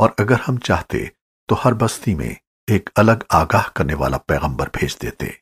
और अगर हम चाहते तो हर बस्ती में एक अलग आगाह करने वाला पैगंबर भेज देते।